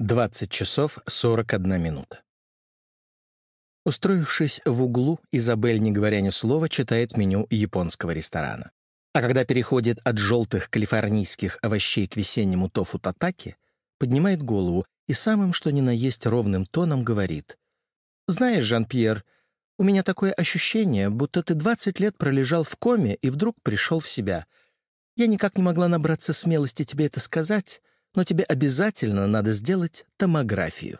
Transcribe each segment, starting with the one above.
20 часов 41 минута. Устроившись в углу, Изабель, не говоря ни слова, читает меню японского ресторана. А когда переходит от желтых калифорнийских овощей к весеннему тофу татаки, поднимает голову и самым что ни на есть ровным тоном говорит. «Знаешь, Жан-Пьер, у меня такое ощущение, будто ты 20 лет пролежал в коме и вдруг пришел в себя. Я никак не могла набраться смелости тебе это сказать, но тебе обязательно надо сделать томографию».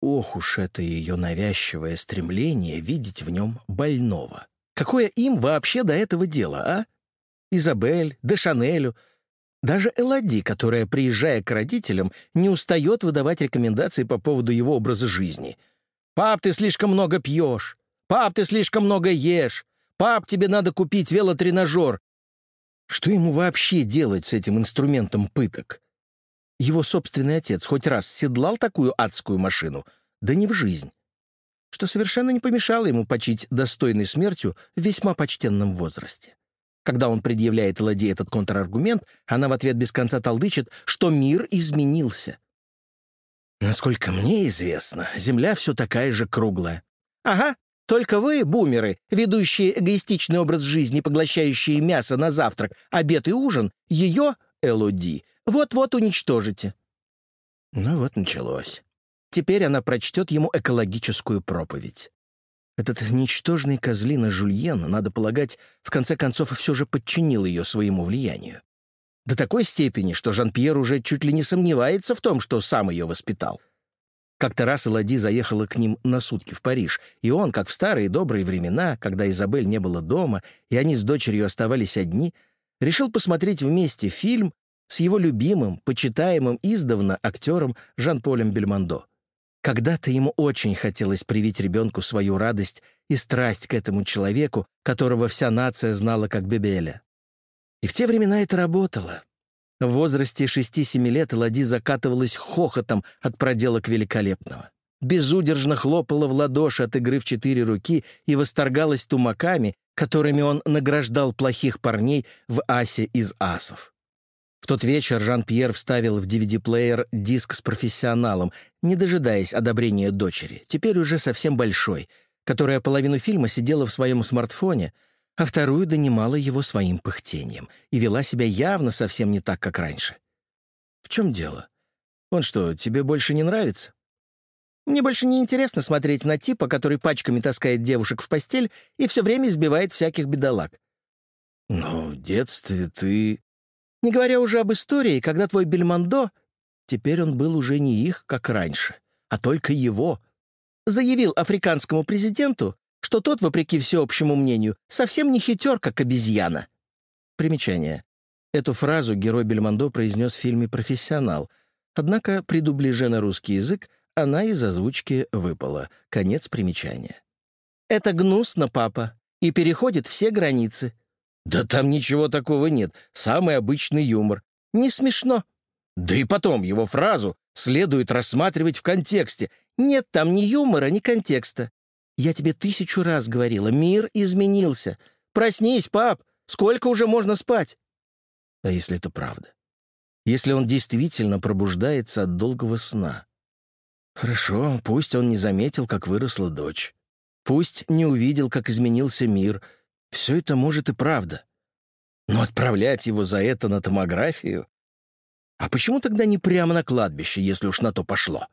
Ох уж это ее навязчивое стремление видеть в нем больного. Какое им вообще до этого дело, а? Изабель, де Шанелю, даже Элоди, которая, приезжая к родителям, не устает выдавать рекомендации по поводу его образа жизни. «Пап, ты слишком много пьешь! Пап, ты слишком много ешь! Пап, тебе надо купить велотренажер! Что ему вообще делать с этим инструментом пыток? Его собственный отец хоть раз седлал такую адскую машину, да не в жизнь. Что совершенно не помешало ему почить достойной смертью в весьма почтенном возрасте. Когда он предъявляет Ладе этот контраргумент, она в ответ без конца толдычит, что мир изменился. Насколько мне известно, Земля все такая же круглая. Ага, только вы, бумеры, ведущие эгоистичный образ жизни, поглощающие мясо на завтрак, обед и ужин, ее, Элоди, вот-вот уничтожите. Ну вот началось. Теперь она прочтет ему экологическую проповедь. Этот ничтожный козлина Жульен, надо полагать, в конце концов все же подчинил ее своему влиянию. До такой степени, что Жан-Пьер уже чуть ли не сомневается в том, что сам ее воспитал. Как-то раз Элади заехала к ним на сутки в Париж, и он, как в старые добрые времена, когда Изабель не было дома, и они с дочерью оставались одни, решил посмотреть вместе фильм с его любимым, почитаемым издавна актером Жан-Полем Бельмондо. Когда-то ему очень хотелось привить ребенку свою радость и страсть к этому человеку, которого вся нация знала как Бебеля. И в те времена это работало. В возрасте 6-7 лет Лади закатывалась хохотом от проделок великолепного. Безудержно хлопала в ладоши от игры в четыре руки и восторгалась тумаками, которыми он награждал плохих парней в асе из асов. В тот вечер Жан-Пьер вставил в DVD-плеер диск с профессионалом, не дожидаясь одобрения дочери, теперь уже совсем большой, которая половину фильма сидела в своем смартфоне — а вторую донимала его своим пыхтением и вела себя явно совсем не так, как раньше. «В чем дело? Он что, тебе больше не нравится?» «Мне больше не интересно смотреть на типа, который пачками таскает девушек в постель и все время избивает всяких бедолаг». «Но в детстве ты...» «Не говоря уже об истории, когда твой Бельмондо...» Теперь он был уже не их, как раньше, а только его. Заявил африканскому президенту, что тот, вопреки всеобщему мнению, совсем не хитер, как обезьяна. Примечание. Эту фразу герой Бельмондо произнес в фильме «Профессионал», однако при дубляже на русский язык она из озвучки выпала. Конец примечания. «Это гнусно, папа, и переходит все границы». «Да там ничего такого нет, самый обычный юмор. Не смешно». «Да и потом, его фразу следует рассматривать в контексте. Нет там ни юмора, ни контекста. Я тебе тысячу раз говорила, мир изменился. Проснись, пап, сколько уже можно спать? А если это правда? Если он действительно пробуждается от долгого сна? Хорошо, пусть он не заметил, как выросла дочь. Пусть не увидел, как изменился мир. Все это может и правда. Но отправлять его за это на томографию? А почему тогда не прямо на кладбище, если уж на то пошло?